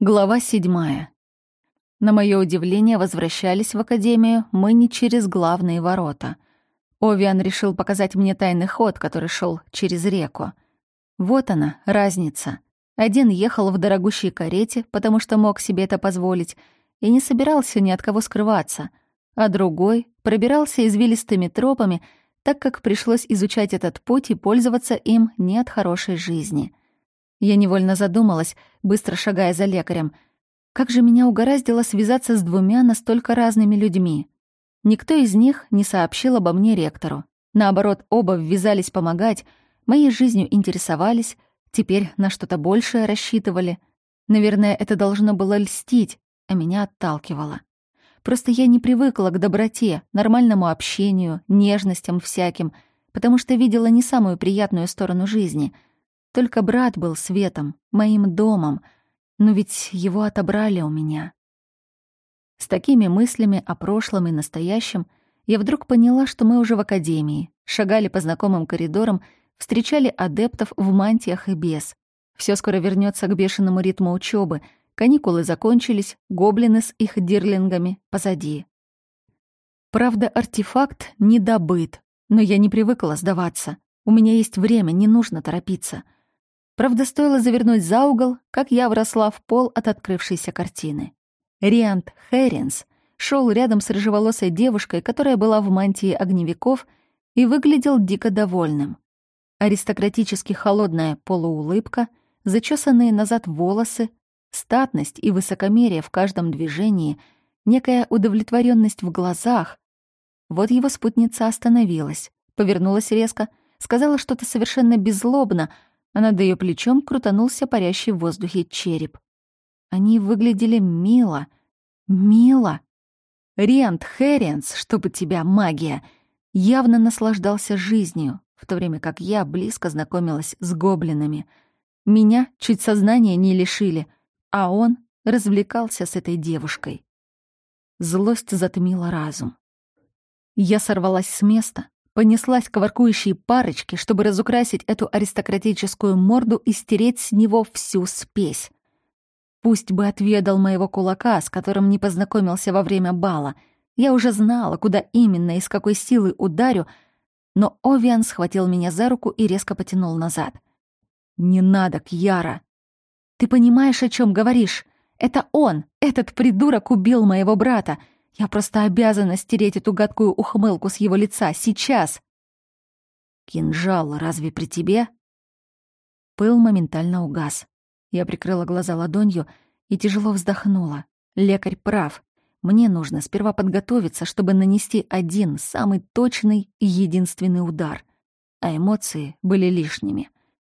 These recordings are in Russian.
Глава седьмая. На мое удивление, возвращались в академию мы не через главные ворота. Овиан решил показать мне тайный ход, который шел через реку. Вот она, разница. Один ехал в дорогущей карете, потому что мог себе это позволить, и не собирался ни от кого скрываться, а другой пробирался извилистыми тропами, так как пришлось изучать этот путь и пользоваться им не от хорошей жизни — я невольно задумалась, быстро шагая за лекарем. Как же меня угораздило связаться с двумя настолько разными людьми? Никто из них не сообщил обо мне ректору. Наоборот, оба ввязались помогать, моей жизнью интересовались, теперь на что-то большее рассчитывали. Наверное, это должно было льстить, а меня отталкивало. Просто я не привыкла к доброте, нормальному общению, нежностям всяким, потому что видела не самую приятную сторону жизни — только брат был светом, моим домом, но ведь его отобрали у меня. С такими мыслями о прошлом и настоящем я вдруг поняла, что мы уже в академии, шагали по знакомым коридорам, встречали адептов в мантиях и без. Все скоро вернется к бешеному ритму учебы. Каникулы закончились, гоблины с их дирлингами позади. Правда, артефакт не добыт, но я не привыкла сдаваться. У меня есть время, не нужно торопиться. Правда, стоило завернуть за угол, как я вросла в пол от открывшейся картины. Риант Хэринс шел рядом с рыжеволосой девушкой, которая была в мантии огневиков и выглядел дико довольным. Аристократически холодная полуулыбка, зачесанные назад волосы, статность и высокомерие в каждом движении, некая удовлетворенность в глазах. Вот его спутница остановилась, повернулась резко, сказала что-то совершенно беззлобно — а над ее плечом крутанулся парящий в воздухе череп. Они выглядели мило. Мило. Рент Хэрриенс, чтобы тебя, магия, явно наслаждался жизнью, в то время как я близко знакомилась с гоблинами. Меня чуть сознания не лишили, а он развлекался с этой девушкой. Злость затмила разум. Я сорвалась с места, понеслась к воркующей парочке, чтобы разукрасить эту аристократическую морду и стереть с него всю спесь. Пусть бы отведал моего кулака, с которым не познакомился во время бала. Я уже знала, куда именно и с какой силой ударю, но Овиан схватил меня за руку и резко потянул назад. «Не надо, Кьяра!» «Ты понимаешь, о чем говоришь? Это он, этот придурок убил моего брата!» Я просто обязана стереть эту гадкую ухмылку с его лица сейчас. Кинжал разве при тебе? Пыл моментально угас. Я прикрыла глаза ладонью и тяжело вздохнула. Лекарь прав. Мне нужно сперва подготовиться, чтобы нанести один, самый точный и единственный удар. А эмоции были лишними.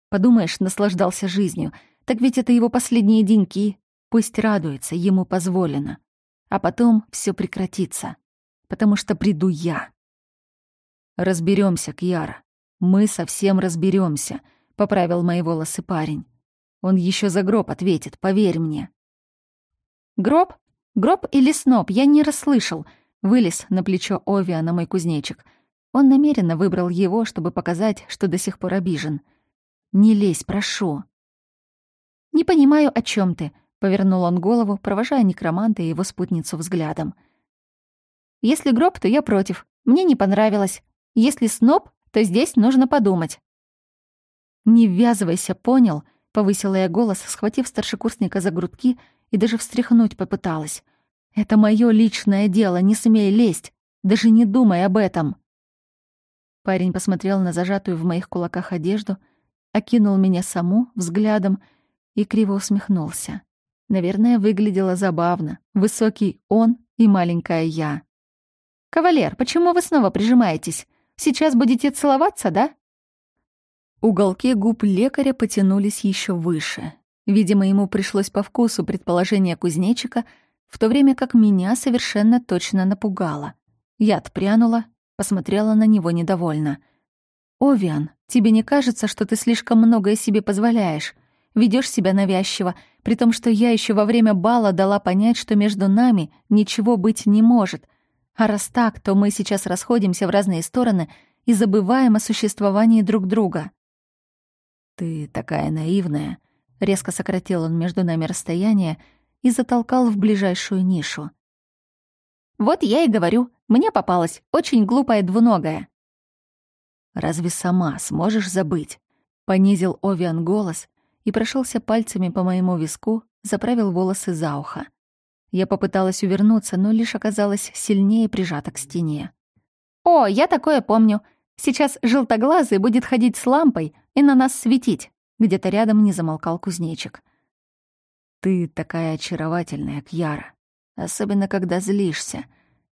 Подумаешь, наслаждался жизнью. Так ведь это его последние деньки. Пусть радуется, ему позволено а потом все прекратится, потому что приду я. Разберемся, Кьяра. Мы совсем разберемся, поправил мои волосы парень. Он еще за гроб ответит, поверь мне. Гроб? Гроб или сноп? Я не расслышал. Вылез на плечо Овиана мой кузнечик. Он намеренно выбрал его, чтобы показать, что до сих пор обижен. «Не лезь, прошу». «Не понимаю, о чем ты», Повернул он голову, провожая некроманта и его спутницу взглядом. «Если гроб, то я против. Мне не понравилось. Если сноб, то здесь нужно подумать». «Не ввязывайся, понял?» — повысила я голос, схватив старшекурсника за грудки и даже встряхнуть попыталась. «Это мое личное дело, не смей лезть. Даже не думай об этом». Парень посмотрел на зажатую в моих кулаках одежду, окинул меня саму взглядом и криво усмехнулся. Наверное, выглядело забавно. Высокий он и маленькая я. «Кавалер, почему вы снова прижимаетесь? Сейчас будете целоваться, да?» Уголки губ лекаря потянулись еще выше. Видимо, ему пришлось по вкусу предположение кузнечика, в то время как меня совершенно точно напугало. Я отпрянула, посмотрела на него недовольно. «Овиан, тебе не кажется, что ты слишком многое себе позволяешь? Ведешь себя навязчиво, при том, что я еще во время бала дала понять, что между нами ничего быть не может. А раз так, то мы сейчас расходимся в разные стороны и забываем о существовании друг друга. «Ты такая наивная», — Резко сократил он между нами расстояние и затолкал в ближайшую нишу. «Вот я и говорю, мне попалась очень глупая двуногая». «Разве сама сможешь забыть?» — понизил Овиан голос и прошелся пальцами по моему виску, заправил волосы за ухо. Я попыталась увернуться, но лишь оказалась сильнее прижата к стене. «О, я такое помню. Сейчас желтоглазый будет ходить с лампой и на нас светить». Где-то рядом не замолкал кузнечик. «Ты такая очаровательная, Кьяра. Особенно, когда злишься.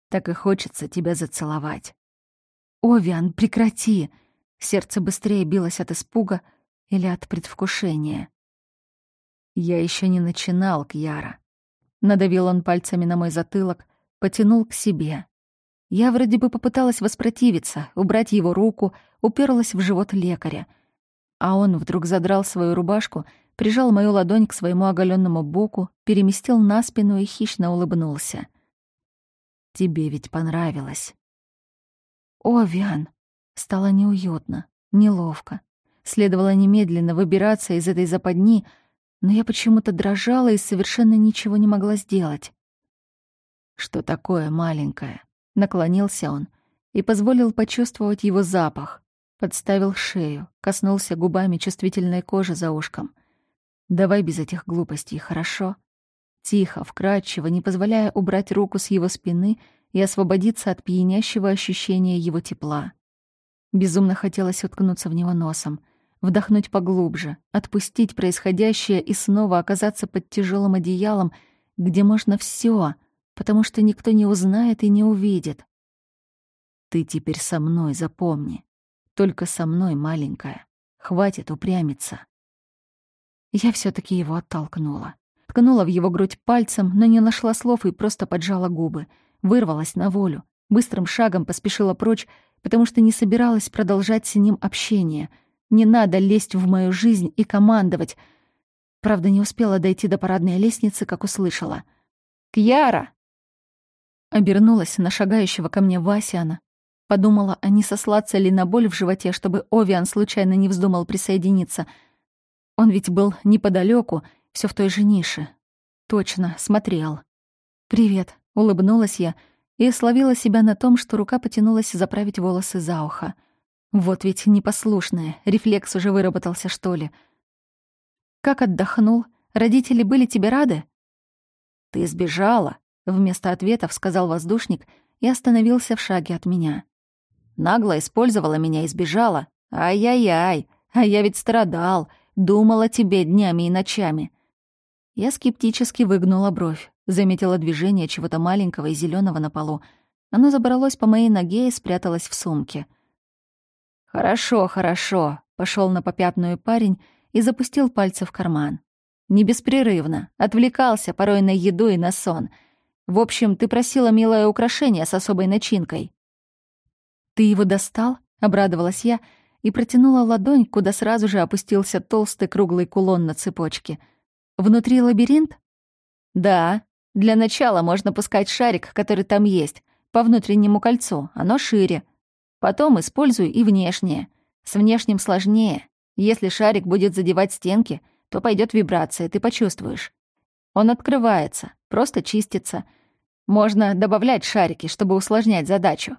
Так и хочется тебя зацеловать». «Овиан, прекрати!» Сердце быстрее билось от испуга или от предвкушения. «Я еще не начинал, Кьяра». Надавил он пальцами на мой затылок, потянул к себе. Я вроде бы попыталась воспротивиться, убрать его руку, уперлась в живот лекаря. А он вдруг задрал свою рубашку, прижал мою ладонь к своему оголенному боку, переместил на спину и хищно улыбнулся. «Тебе ведь понравилось». «О, Виан!» Стало неуютно, неловко. Следовало немедленно выбираться из этой западни, но я почему-то дрожала и совершенно ничего не могла сделать. «Что такое, маленькая?» Наклонился он и позволил почувствовать его запах. Подставил шею, коснулся губами чувствительной кожи за ушком. «Давай без этих глупостей, хорошо?» Тихо, вкрадчиво, не позволяя убрать руку с его спины и освободиться от пьянящего ощущения его тепла. Безумно хотелось уткнуться в него носом, вдохнуть поглубже, отпустить происходящее и снова оказаться под тяжелым одеялом, где можно все, потому что никто не узнает и не увидит. Ты теперь со мной, запомни. Только со мной, маленькая. Хватит упрямиться. Я все таки его оттолкнула. Ткнула в его грудь пальцем, но не нашла слов и просто поджала губы. Вырвалась на волю. Быстрым шагом поспешила прочь, потому что не собиралась продолжать с ним общение. Не надо лезть в мою жизнь и командовать. Правда, не успела дойти до парадной лестницы, как услышала. «Кьяра!» Обернулась на шагающего ко мне Васяна. Подумала, а не сослаться ли на боль в животе, чтобы Овиан случайно не вздумал присоединиться. Он ведь был неподалеку, все в той же нише. Точно, смотрел. «Привет», — улыбнулась я и словила себя на том, что рука потянулась заправить волосы за ухо. Вот ведь непослушная, рефлекс уже выработался, что ли. «Как отдохнул? Родители были тебе рады?» «Ты сбежала», — вместо ответов сказал воздушник и остановился в шаге от меня. «Нагло использовала меня и сбежала. Ай-яй-яй, а я ведь страдал, думала о тебе днями и ночами». Я скептически выгнула бровь. Заметила движение чего-то маленького и зеленого на полу. Оно забралось по моей ноге и спряталось в сумке. «Хорошо, хорошо», — пошел на попятную парень и запустил пальцы в карман. «Не беспрерывно. Отвлекался порой на еду и на сон. В общем, ты просила милое украшение с особой начинкой». «Ты его достал?» — обрадовалась я и протянула ладонь, куда сразу же опустился толстый круглый кулон на цепочке. «Внутри лабиринт?» «Да», для начала можно пускать шарик, который там есть, по внутреннему кольцу, оно шире. Потом используй и внешнее. С внешним сложнее. Если шарик будет задевать стенки, то пойдет вибрация, ты почувствуешь. Он открывается, просто чистится. Можно добавлять шарики, чтобы усложнять задачу.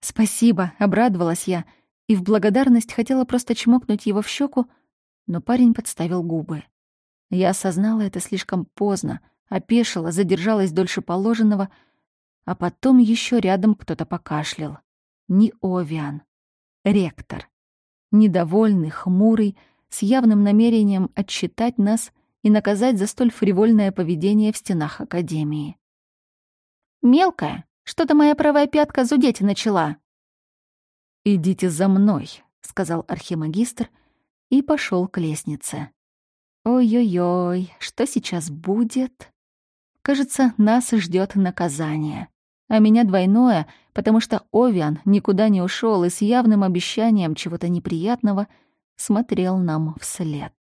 «Спасибо», — обрадовалась я, и в благодарность хотела просто чмокнуть его в щеку, но парень подставил губы. Я осознала это слишком поздно — опешила, задержалась дольше положенного, а потом еще рядом кто-то покашлял. Не Овиан, ректор. Недовольный, хмурый, с явным намерением отчитать нас и наказать за столь фривольное поведение в стенах Академии. «Мелкая, что-то моя правая пятка зудеть начала». «Идите за мной», — сказал архимагистр и пошел к лестнице. «Ой-ой-ой, что сейчас будет?» Кажется, нас ждет наказание. А меня двойное, потому что Овиан никуда не ушел и с явным обещанием чего-то неприятного смотрел нам вслед.